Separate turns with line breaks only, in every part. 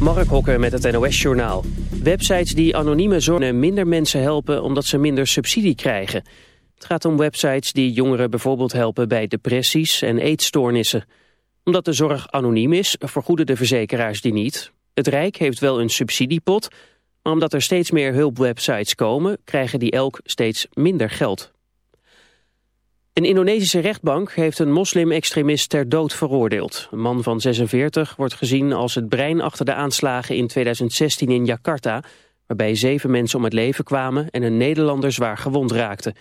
Mark Hokker met het NOS-journaal. Websites die anonieme zorgen minder mensen helpen omdat ze minder subsidie krijgen. Het gaat om websites die jongeren bijvoorbeeld helpen bij depressies en eetstoornissen. Omdat de zorg anoniem is, vergoeden de verzekeraars die niet. Het Rijk heeft wel een subsidiepot, maar omdat er steeds meer hulpwebsites komen... krijgen die elk steeds minder geld. Een Indonesische rechtbank heeft een moslim-extremist ter dood veroordeeld. Een man van 46 wordt gezien als het brein achter de aanslagen in 2016 in Jakarta... waarbij zeven mensen om het leven kwamen en een Nederlander zwaar gewond raakte.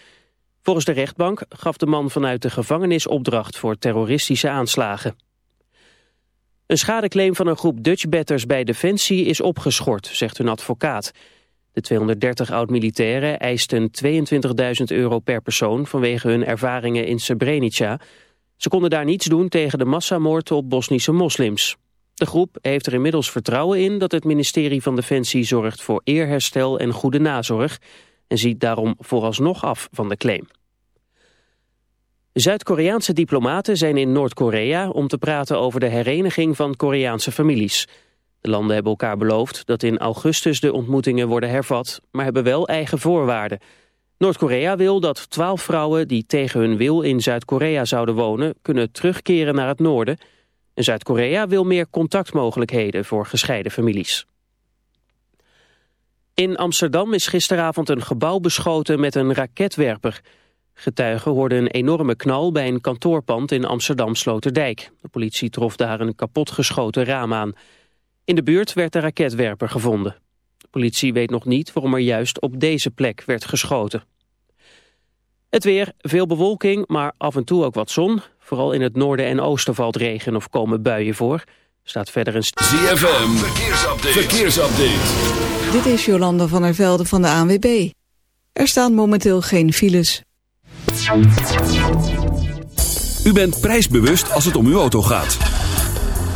Volgens de rechtbank gaf de man vanuit de gevangenis opdracht voor terroristische aanslagen. Een schadeclaim van een groep Dutchbatters bij Defensie is opgeschort, zegt hun advocaat... De 230 oud-militairen eisten 22.000 euro per persoon vanwege hun ervaringen in Srebrenica. Ze konden daar niets doen tegen de massamoord op Bosnische moslims. De groep heeft er inmiddels vertrouwen in dat het ministerie van Defensie zorgt voor eerherstel en goede nazorg en ziet daarom vooralsnog af van de claim. Zuid-Koreaanse diplomaten zijn in Noord-Korea om te praten over de hereniging van Koreaanse families. De landen hebben elkaar beloofd dat in augustus de ontmoetingen worden hervat, maar hebben wel eigen voorwaarden. Noord-Korea wil dat twaalf vrouwen die tegen hun wil in Zuid-Korea zouden wonen, kunnen terugkeren naar het noorden. En Zuid-Korea wil meer contactmogelijkheden voor gescheiden families. In Amsterdam is gisteravond een gebouw beschoten met een raketwerper. Getuigen hoorden een enorme knal bij een kantoorpand in Amsterdam-Sloterdijk. De politie trof daar een kapotgeschoten raam aan. In de buurt werd de raketwerper gevonden. De politie weet nog niet waarom er juist op deze plek werd geschoten. Het weer, veel bewolking, maar af en toe ook wat zon. Vooral in het noorden en oosten valt regen of komen buien voor. Staat verder een...
ZFM, verkeersupdate. verkeersupdate.
Dit is Jolanda van der Velde van de ANWB. Er staan momenteel geen files.
U bent prijsbewust als het om uw auto gaat.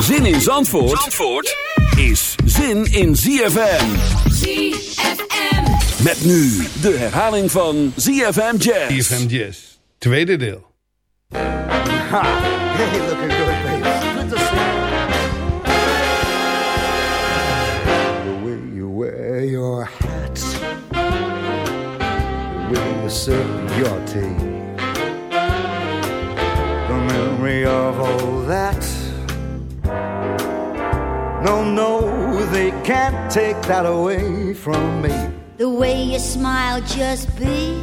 Zin in Zandvoort, Zandvoort is zin in ZFM.
ZFM.
Met nu de herhaling van ZFM Jazz.
ZFM Jazz, tweede deel.
Ha! Hey, looking good, baby. Good to see you. The way you wear your hat, the way you serve your tea. That. No, no, they can't take that away from me.
The way you smile just be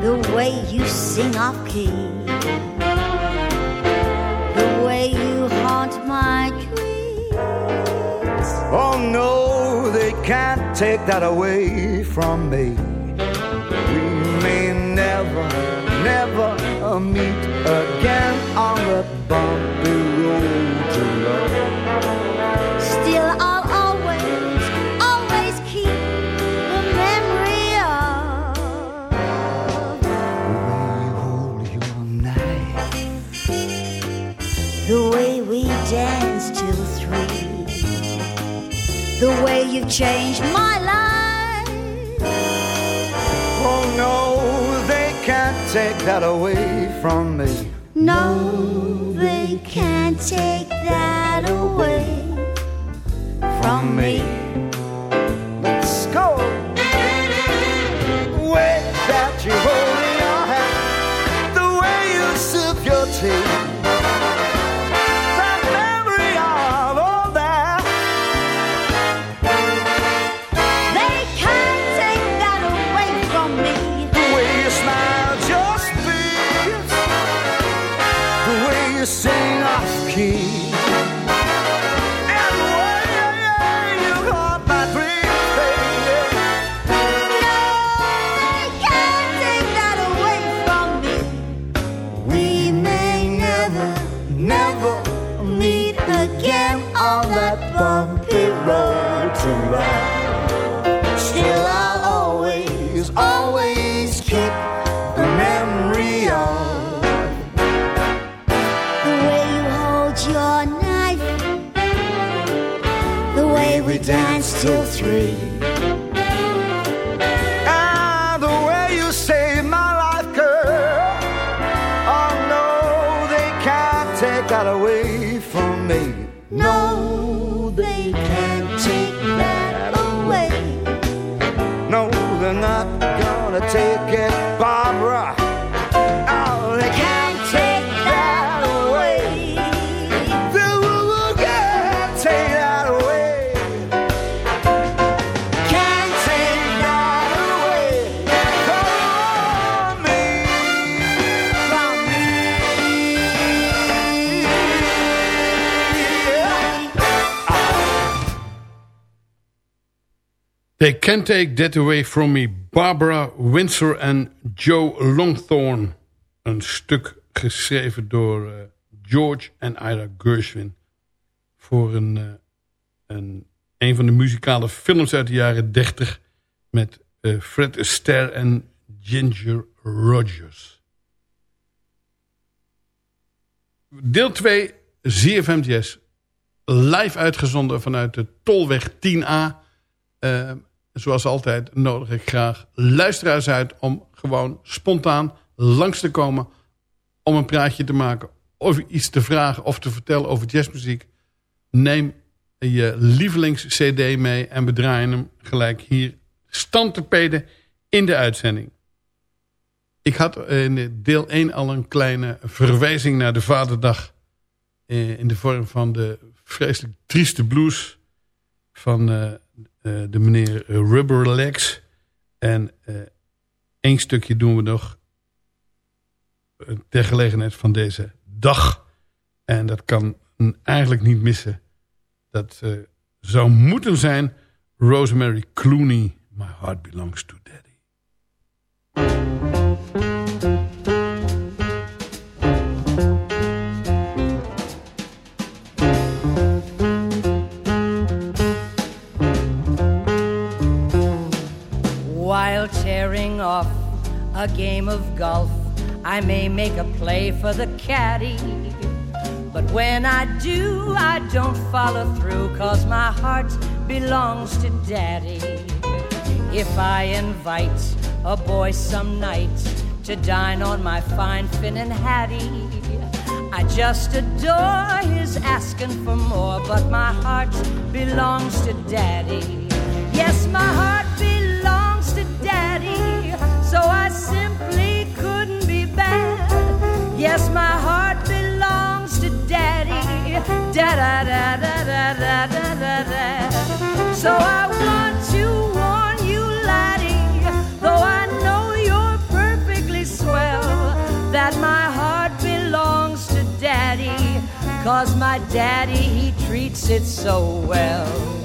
The way you sing off key The way you haunt my dreams
Oh no, they can't take that away from me. We may never, never meet again on the bumpy road to love.
Still I'll always, always keep the memory of the way
you Hold your
knife. The way we danced till three
The way you've changed my take that away from me.
No, they can't take that away
from me. Till
three. Can't Take That Away From Me. Barbara Windsor en Joe Longthorne. Een stuk geschreven door eh, George en Ira Gershwin. Voor een, eh, een, een van de muzikale films uit de jaren 30. Met eh, Fred Astaire en Ginger Rogers. Deel 2, ZFM. Live uitgezonden vanuit de Tolweg 10A. Eh, zoals altijd nodig ik graag luisteraars uit... om gewoon spontaan langs te komen... om een praatje te maken of iets te vragen of te vertellen over jazzmuziek. Neem je lievelings-cd mee en we draaien hem gelijk hier stand te peden in de uitzending. Ik had in deel 1 al een kleine verwijzing naar de Vaderdag... eh, in de vorm van de vreselijk trieste blues van eh, eh, de meneer Rubber Legs. En eh, één stukje doen we nog eh, ter gelegenheid van deze dag. En dat kan eigenlijk niet missen. Dat eh, zou moeten zijn Rosemary Clooney. My heart belongs to daddy.
Off a game of golf, I may make a play for the caddy. But when I do, I don't follow through, cause my heart belongs to daddy. If I invite a boy some night to dine on my fine fin Finnan Hattie, I just adore his asking for more, but my heart belongs to daddy. Yes, my heart so I simply couldn't be bad. Yes, my heart belongs to daddy. Da da da da da da da da da. So I want to warn you, laddie, though I know you're perfectly swell, that my heart belongs to daddy, cause my daddy, he treats it so well.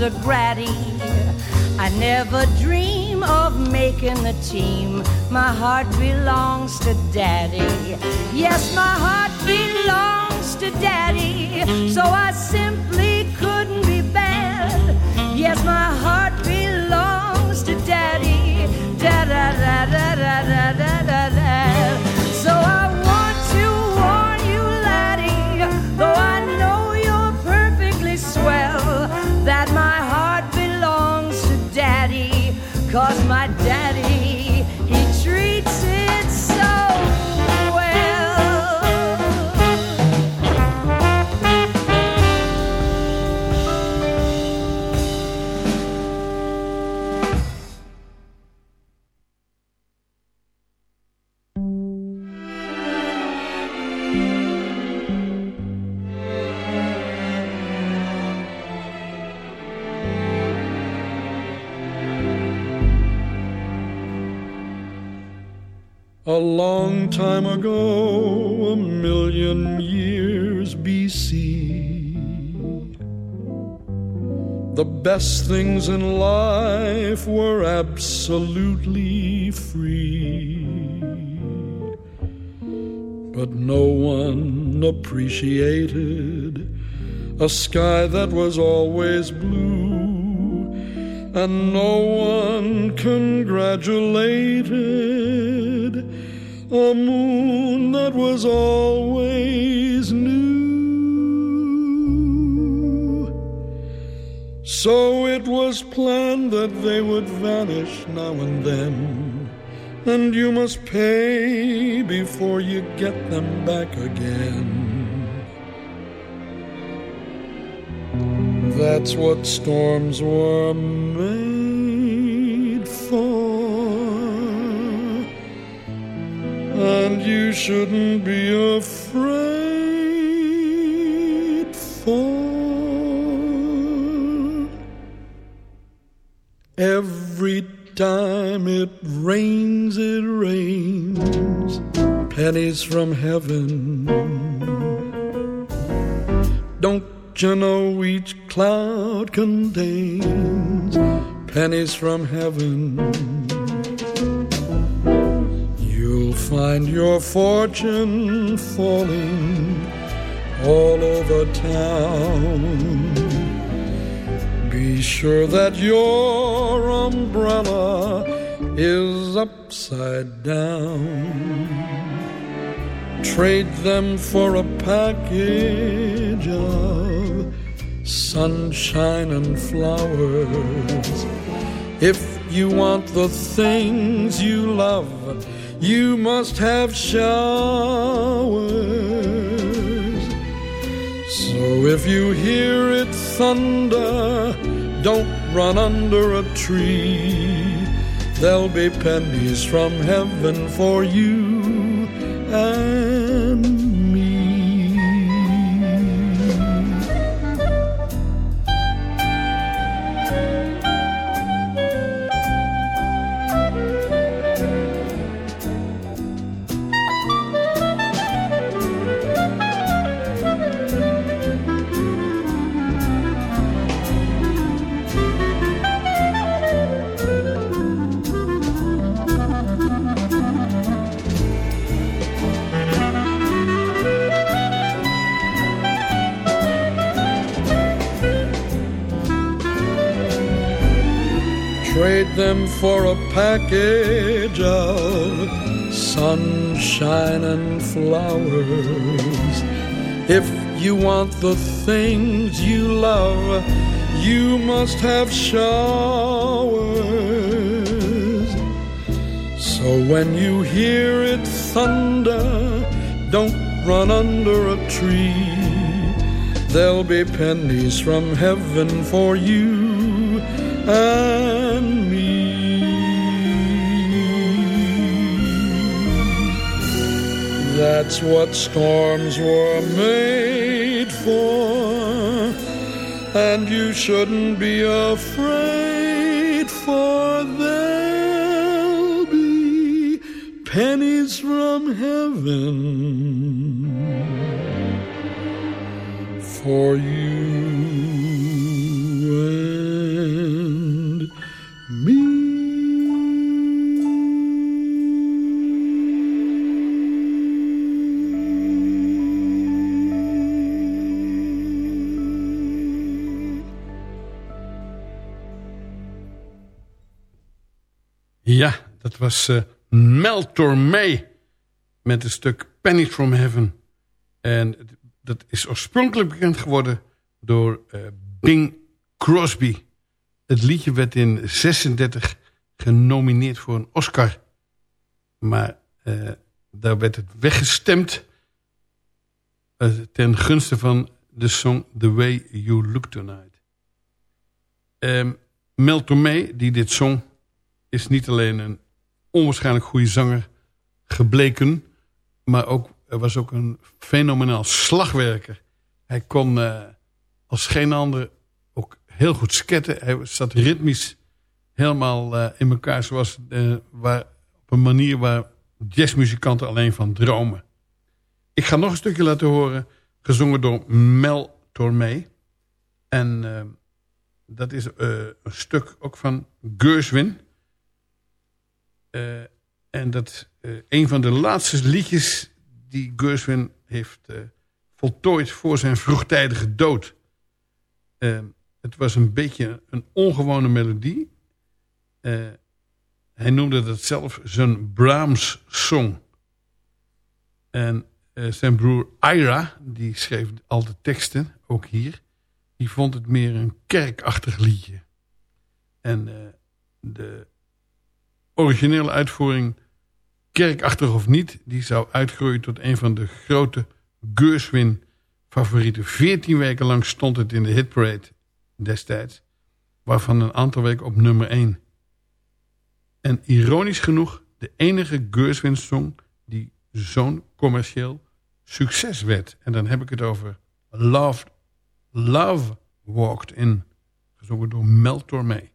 Undergraddie, I never dream of making the team. My heart belongs to Daddy. Yes, my heart belongs to Daddy. So I simply couldn't be bad. Yes, my heart
long time ago, a million years BC, the best things in life were absolutely free. But no one appreciated a sky that was always blue, and no one congratulated a moon that was always new. So it was planned that they would vanish now and then, and you must pay before you get them back again. That's what storms were made you shouldn't be afraid for every time it rains, it rains pennies from heaven. Don't you know each cloud contains pennies from heaven? Find your fortune falling all over town. Be sure that your umbrella is upside down. Trade them for a package of sunshine and flowers. If you want the things you love, you must have showers. So if you hear it thunder, don't run under a tree. There'll be pennies from heaven for you Trade them for a package of sunshine and flowers. If you want the things you love, you must have showers. So when you hear it thunder, don't run under a tree. There'll be pennies from heaven for you and That's what storms were made for, and you shouldn't be afraid, for there'll be pennies from heaven for you
was eh Mel Tormé met het stuk Pennies from Heaven. En dat is oorspronkelijk bekend geworden door eh, Bing Crosby. Het liedje werd in 36 genomineerd voor een Oscar. Maar eh, daar werd het weggestemd ten gunste van de song The Way You Look Tonight. Ehm Mel Tormé, die dit zong, is niet alleen een onwaarschijnlijk goede zanger gebleken... maar ook, was ook een fenomenaal slagwerker. Hij kon eh, als geen ander ook heel goed sketten. Hij zat ritmisch helemaal eh, in elkaar... zoals eh, waar, op een manier waar jazzmuzikanten alleen van dromen. Ik ga nog een stukje laten horen... gezongen door Mel Tormé. En dat is een stuk ook van Gershwin... Eh, en dat eh, een van de laatste liedjes die Gershwin heeft eh, voltooid voor zijn vroegtijdige dood. Eh, het was een beetje een ongewone melodie. Hij noemde dat zelf zijn Brahms-song. En zijn broer Ira, die schreef al de teksten, ook hier... die vond het meer een kerkachtig liedje. En de originele uitvoering, kerkachtig of niet... die zou uitgroeien tot een van de grote Gershwin-favorieten. Veertien weken lang stond het in de hitparade destijds... waarvan een aantal weken op nummer 1. En ironisch genoeg de enige Gershwin-song... die zo'n commercieel succes werd. En dan heb ik het over Love, Love Walked In... gezongen door Mel Tormé.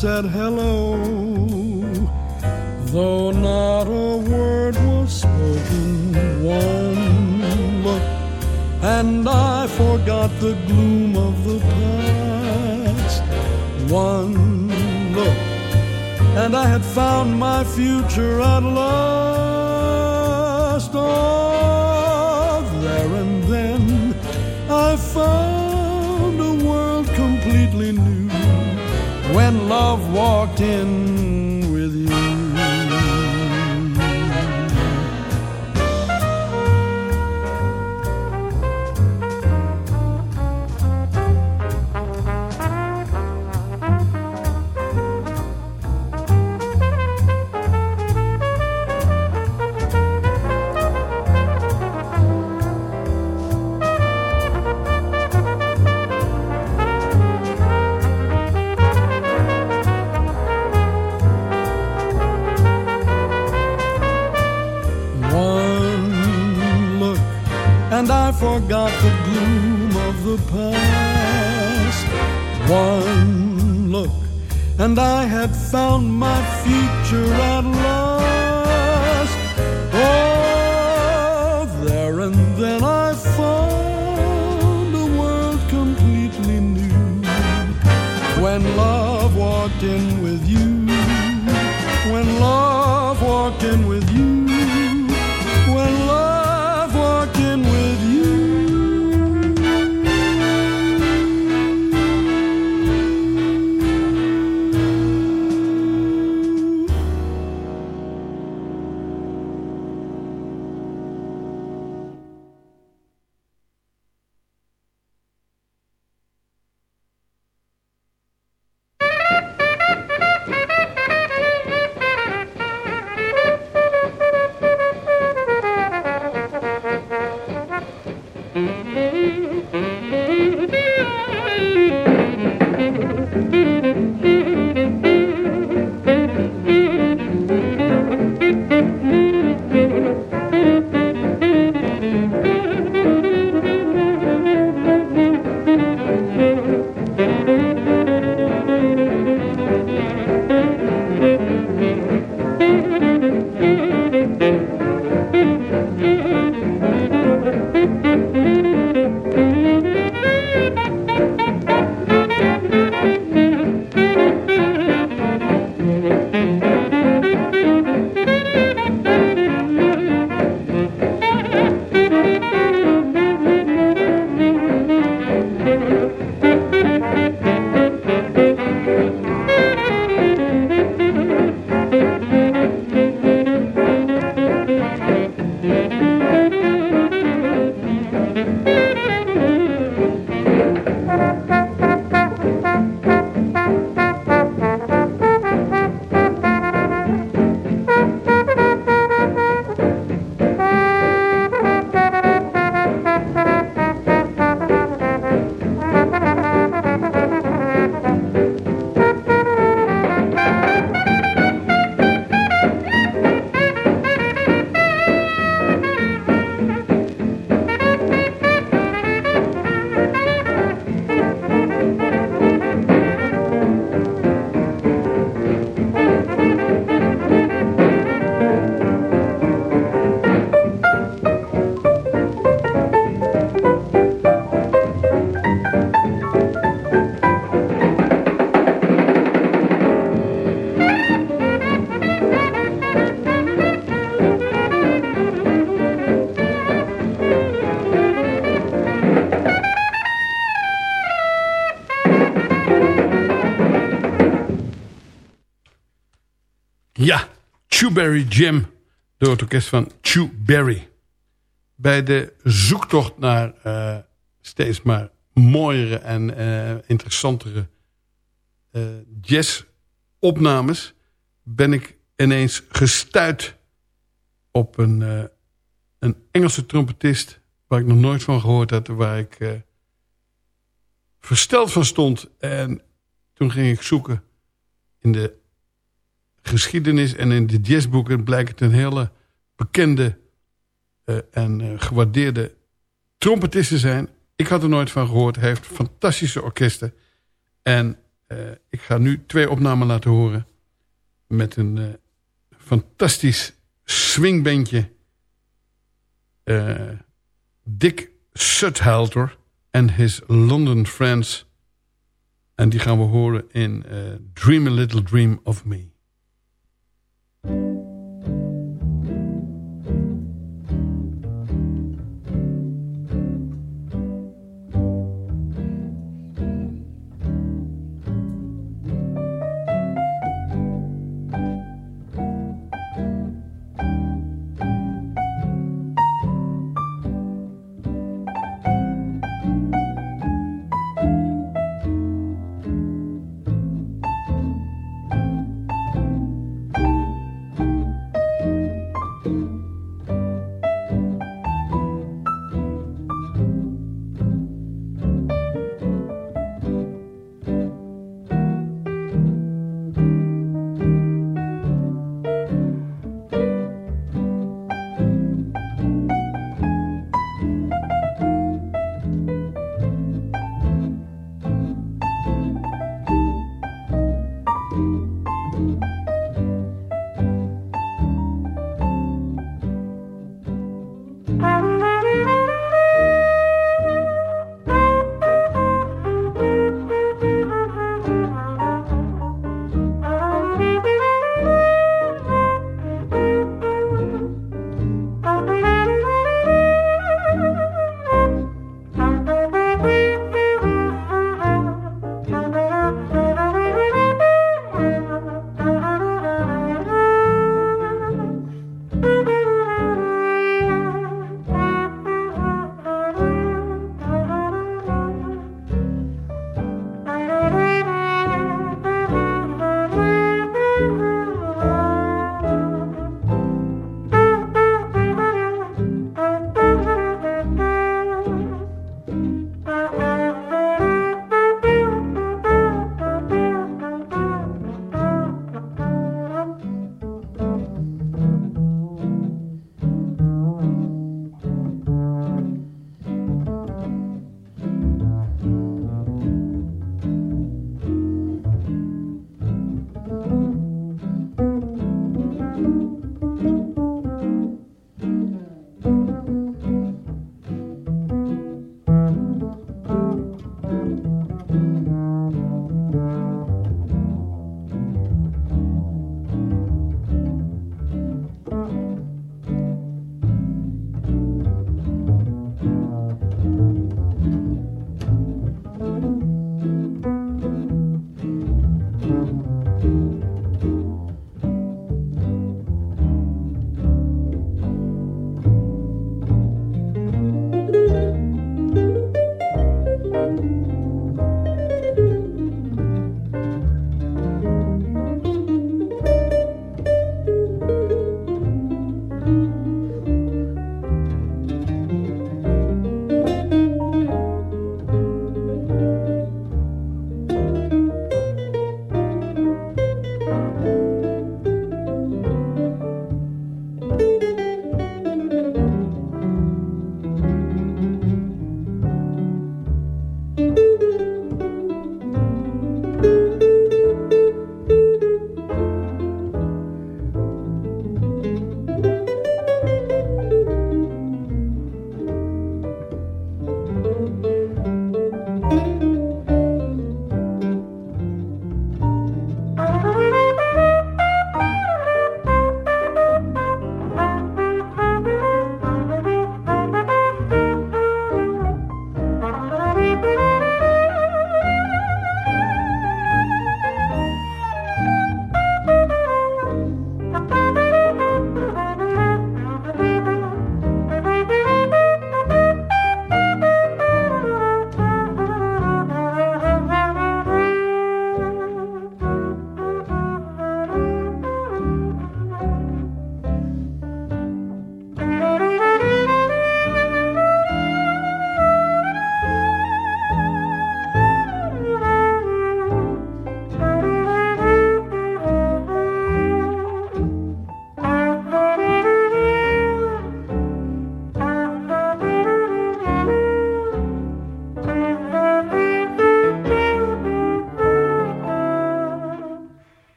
Said hello.
Chewberry Jam door het orkest van Chewberry. Bij de zoektocht naar eh, steeds maar mooiere en eh, interessantere uh, jazzopnames... ben ik ineens gestuit op een, een Engelse trompetist... waar ik nog nooit van gehoord had, waar ik versteld van stond. En toen ging ik zoeken in de geschiedenis en in de jazzboeken blijkt het een hele bekende uh, en uh, gewaardeerde trompetist te zijn. Ik had er nooit van gehoord. Hij heeft fantastische orkesten. En uh, ik ga nu twee opnamen laten horen met een fantastisch swingbandje. Dick Suthalter en his London Friends. En die gaan we horen in Dream a Little Dream of Me. Geen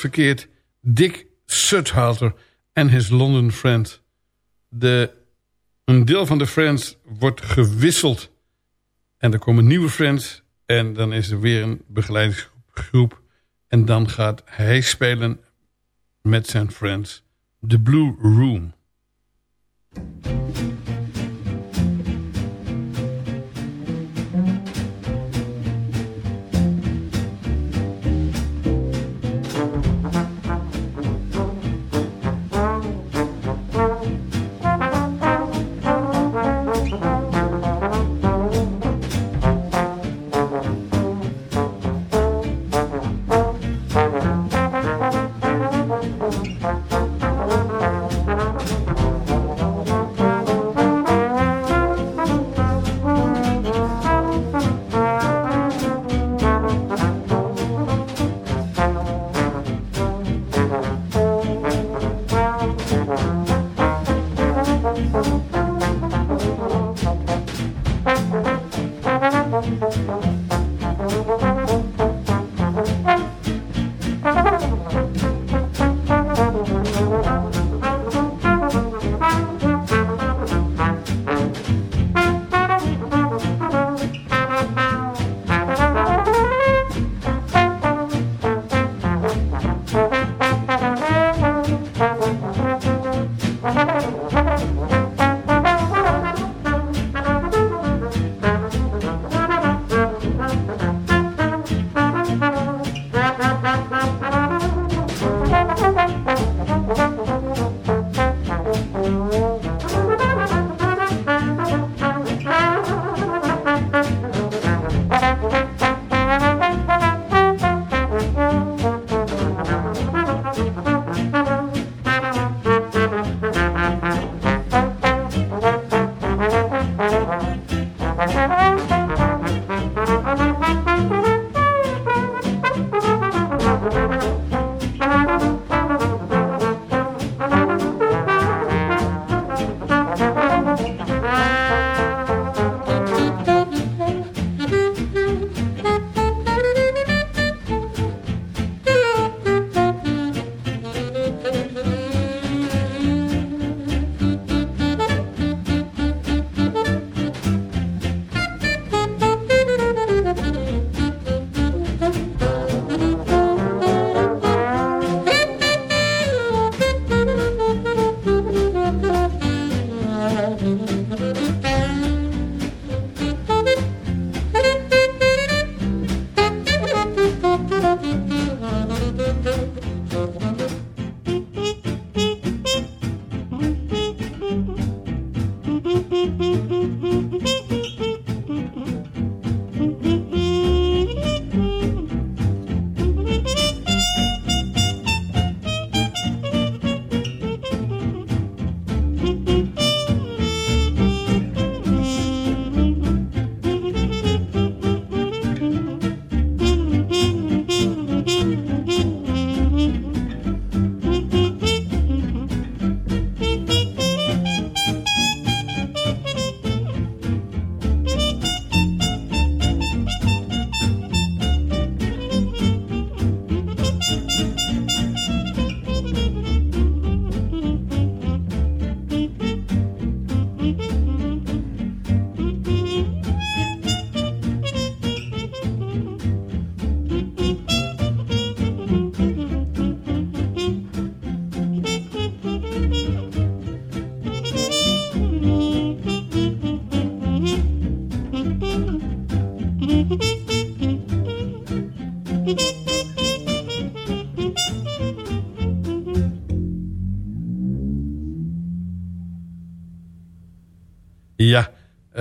verkeerd. Dick Suthalter en his London Friend. De, een deel van de Friends wordt gewisseld. En er komen nieuwe Friends. En dan is er weer een begeleidingsgroep. En dan gaat hij spelen met zijn Friends. The Blue Room.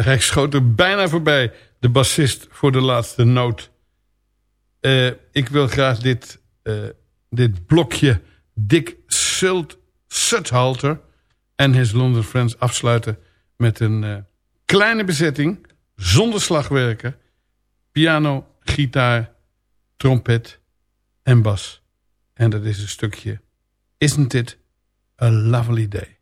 Hij schoot er bijna voorbij. De bassist voor de laatste noot. Uh, ik wil graag dit, uh, dit blokje Dick Sult Suthalter en his London Friends afsluiten met een uh, kleine bezetting zonder slagwerken. Piano, gitaar, trompet en bas. En dat is een stukje Isn't it a lovely day?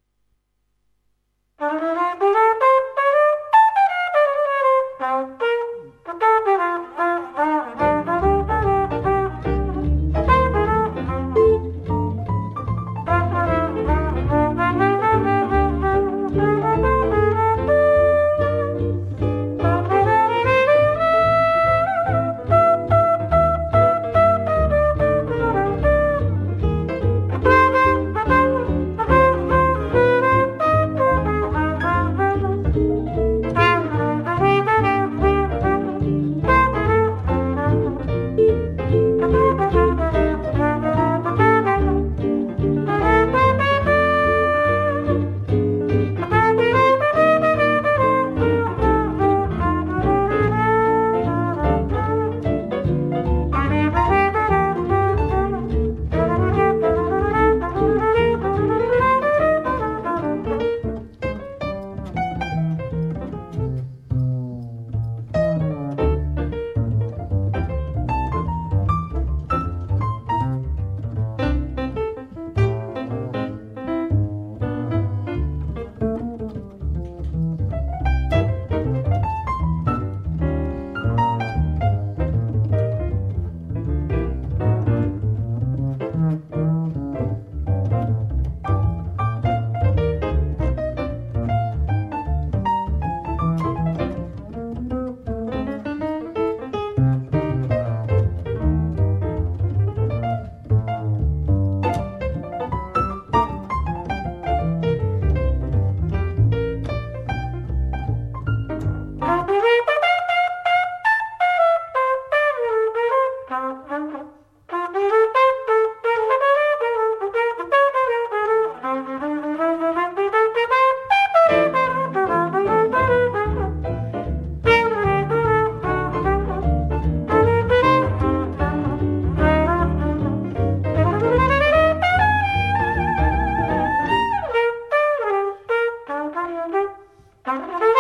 Thank you.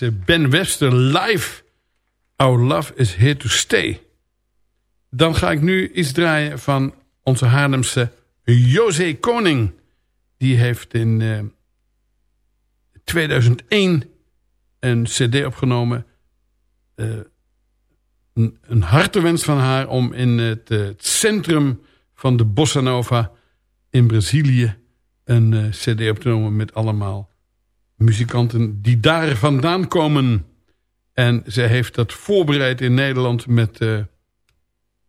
Eh, Ben Webster live. Our love is here to stay. Dan ga ik nu iets draaien van onze Haarlemse José Koning. Die heeft in eh, 2001 een cd opgenomen. Eh, een, een hartewens van haar om in het, eh, het centrum van de Bossa Nova in Brazilië... een eh, cd op te nemen met allemaal muzikanten die daar vandaan komen. En ze heeft dat voorbereid in Nederland met eh,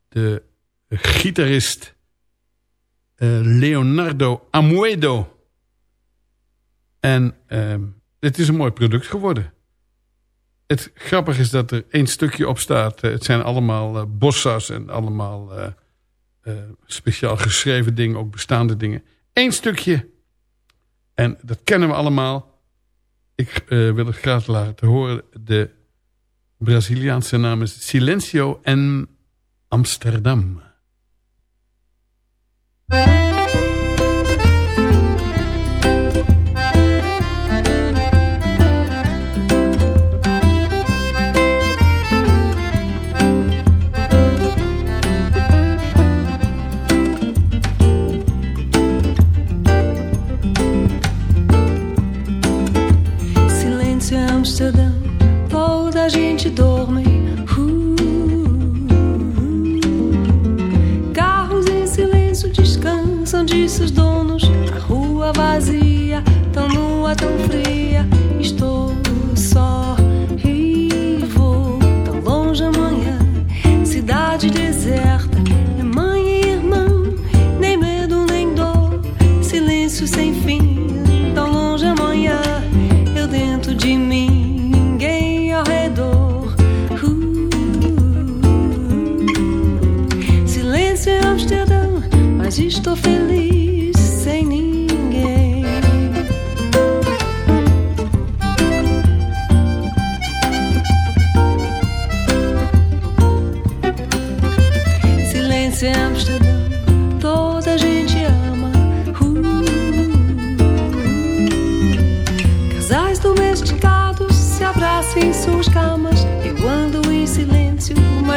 de gitarist eh, Leonardo Amuedo. En ehm, het is een mooi product geworden. Het grappige is dat er één stukje op staat. eh, het zijn allemaal bossas en allemaal speciaal geschreven dingen, ook bestaande dingen. Eén stukje. En dat kennen we allemaal. Ik eh, wil het graag laten horen. De Braziliaanse naam is Silencio en Amsterdam.
чудо.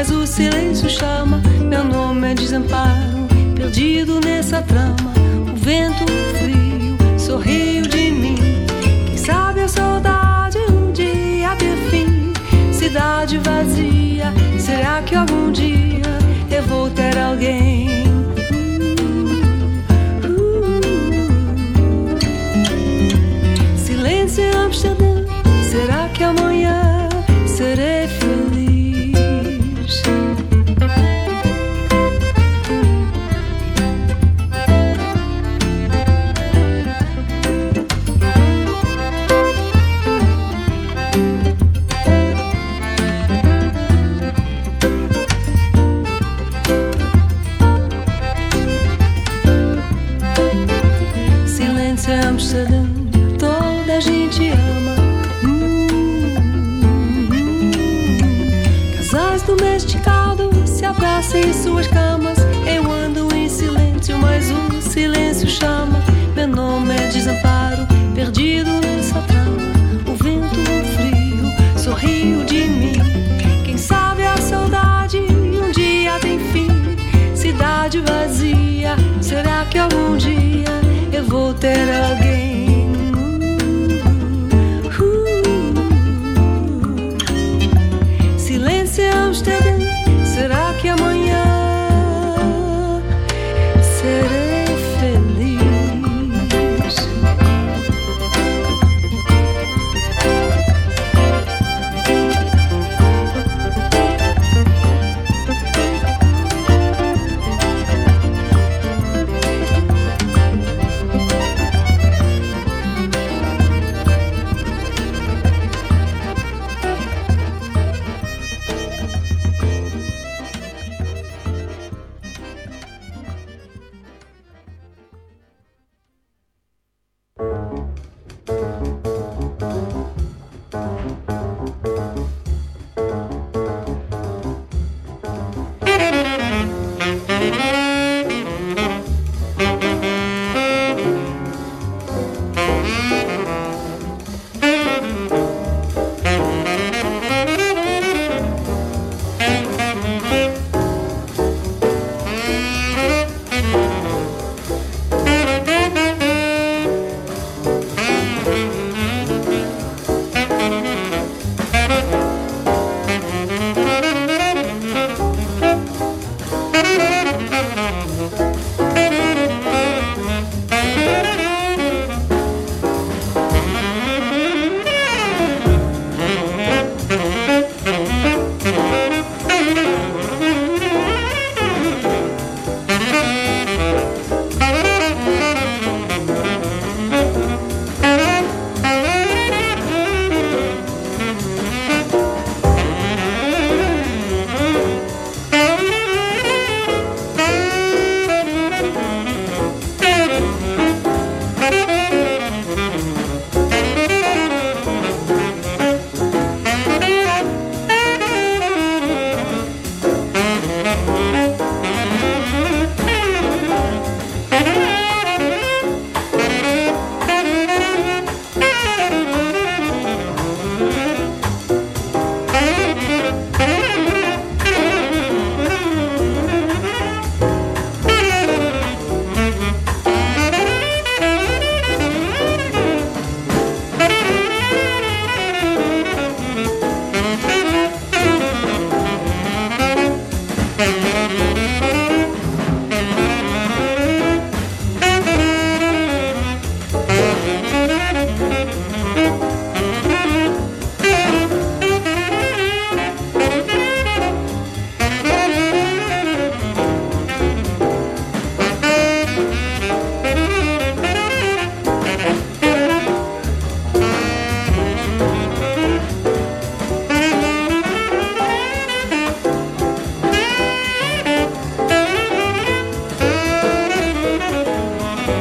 Mas o silêncio chama. Meu nome é desamparo, perdido nessa trama. O vento frio sorriu de mim. Quem sabe a saudade um dia ter fim. Cidade vazia, será que algum dia eu vou ter alguém? Silêncio em Amsterdã, será que amanhã Em Amsterdã, toda a gente ama. Casais domesticados se abraçam em suas camas. Eu ando em silêncio, mas o silêncio chama. Meu nome é desamparo, perdido nessa trama. O vento frio sorriu de mim. Quem sabe a saudade um dia tem fim. Cidade vazia, será que algum dia vou ter alguém?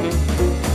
Música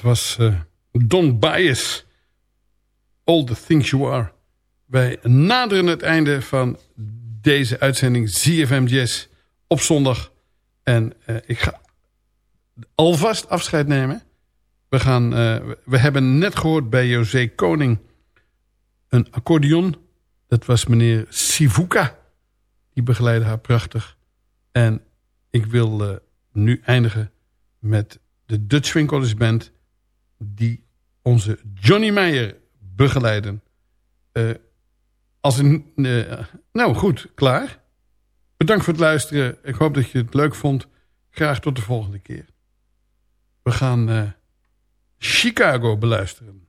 was uh, Don Bias. All the Things You Are. Wij naderen het einde van deze uitzending ZFM op zondag. En uh, ik ga alvast afscheid nemen. We, gaan, uh, we hebben net gehoord bij José Koning een accordeon. Dat was meneer Sivuka. Die begeleidde haar prachtig. En ik wil nu eindigen met de Dutch College Band... die onze Johnny Meijer begeleiden. Uh, als een, uh, nou goed, klaar. Bedankt voor het luisteren. Ik hoop dat je het leuk vond. Graag tot de volgende keer. We gaan uh, Chicago beluisteren.